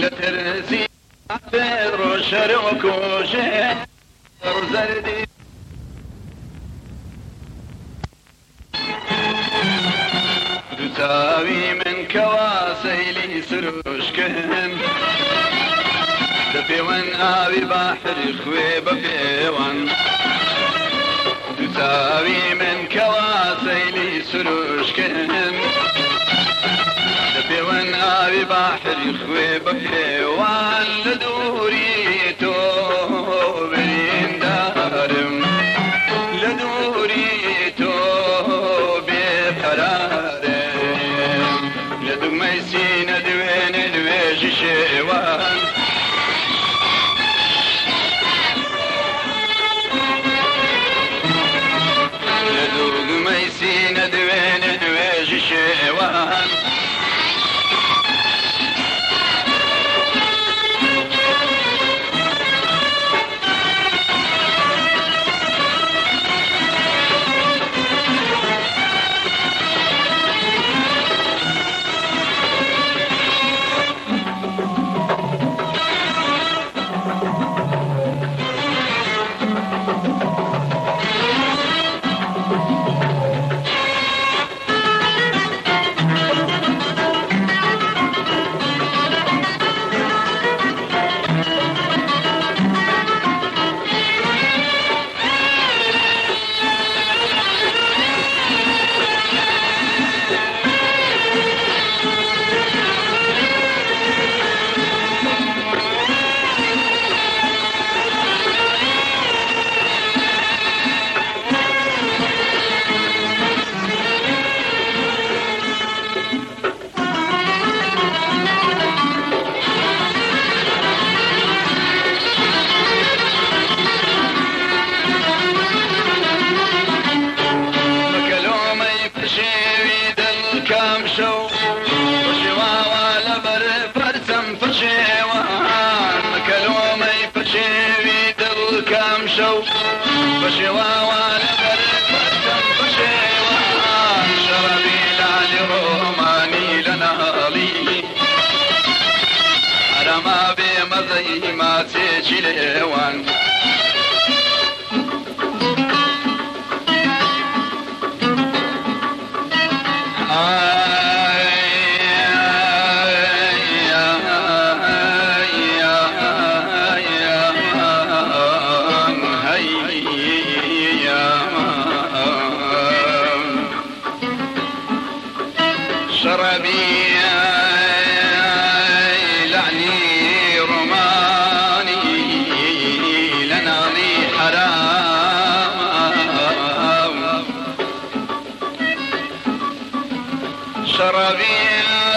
لترسي عثر شرعك وشهر زردي تساوي من كواسيلي سروشكن دبيوان آبي بحر خوي ببيوان تساوي من كواسيلي سروشكن بباحر خوي بكري وعندو بشێواوان بشێوان شەڕەبی لالی ڕۆمانی لە نەهاڵی هەرەما بێ مەزەی ماچێکی لە ئێوان. Ah شرابي لعني رماني لناني حرام شرابي